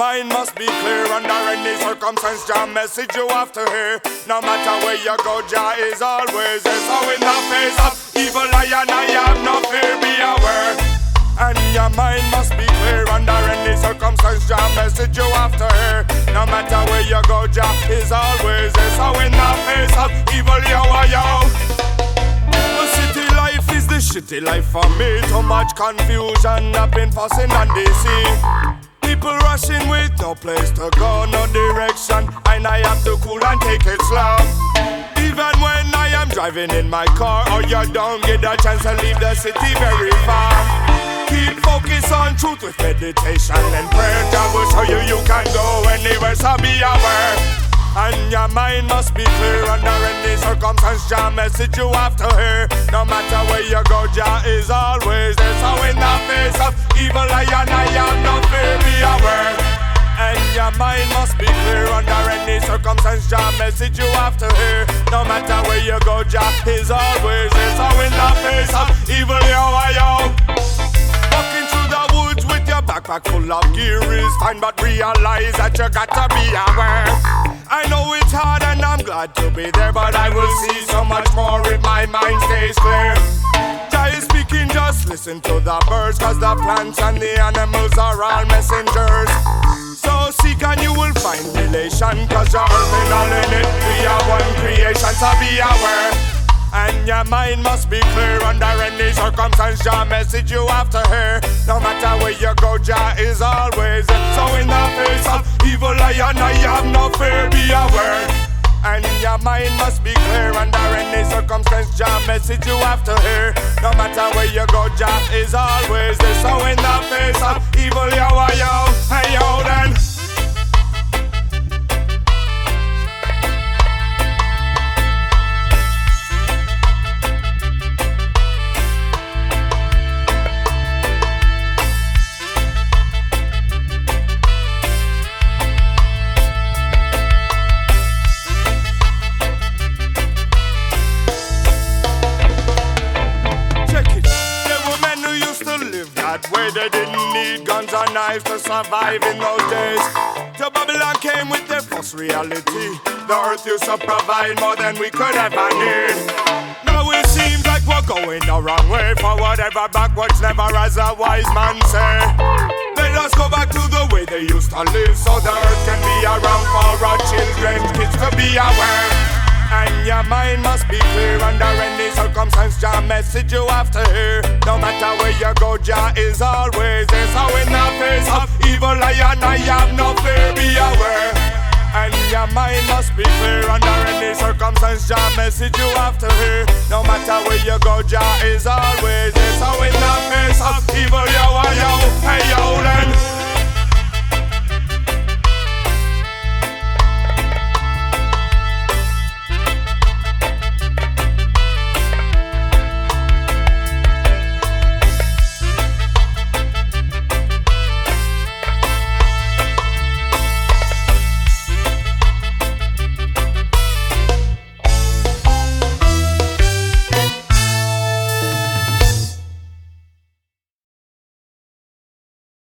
mind must be clear under any circumstance. Jah message you have to hear. No matter where you go, Jah is always there. So in the face of evil, I and I have no fear. Be aware. And your mind must be clear under any circumstance. Jah message you have to hear. No matter where you go, Jah is always there. So in the face of evil, yo, yo. The city life is the shitty life for me. Too much confusion, I've been fussing on DC. People rushing with no place to go, no direction, and I have to cool and take it slow. Even when I am driving in my car, or you don't get a chance to leave the city very far. Keep focus on truth with meditation and prayer. God will show you you can go anywhere, so be aware. And your mind must be clear under any circumstance. Jah message you have to hear. No matter where you go, Jah is always there. So in the face of evil, I and I have no fear. Mind must be clear under any circumstance. Jah message you have to hear. No matter where you go, Jah is always there. So in the face of evil, yo, yo. Walking through the woods with your backpack full of gear is fine, but realize that you gotta be aware. I know it's hard and I'm glad to be there, but I will see so much more if my mind stays clear. Jah is speaking, just listen to the birds, cause the plants and the animals are all messengers. Cause you're earth and all in it. We are one creation, so be aware. And your mind must be clear under any circumstance. Jah message you have to hear. No matter where you go, Jah is always there. So in the face of evil, I and I have no fear. Be aware. And your mind must be clear under any circumstance. Jah message you have to hear. No matter where you go, Jah is always there. So in the face of evil, yo, yo, hey yo, then. Way. They didn't need guns or knives to survive in those days. Till Babylon came with their false reality. The earth used to provide more than we could ever need. Now it seems like we're going the wrong way. For whatever backwards, never as a wise man say. Let us go back to the way they used to live, so the earth can be around for our children's kids to be aware. Your mind must be clear under any circumstance. Jah message you have to hear. No matter where you go, Jah is always there. So in the face of evil, and I have no fear. Be aware. And your mind must be clear under any circumstance. Jah message you have to hear. No matter where you go, Jah is always there. So in the face of evil, yo, yo, hey yo, then.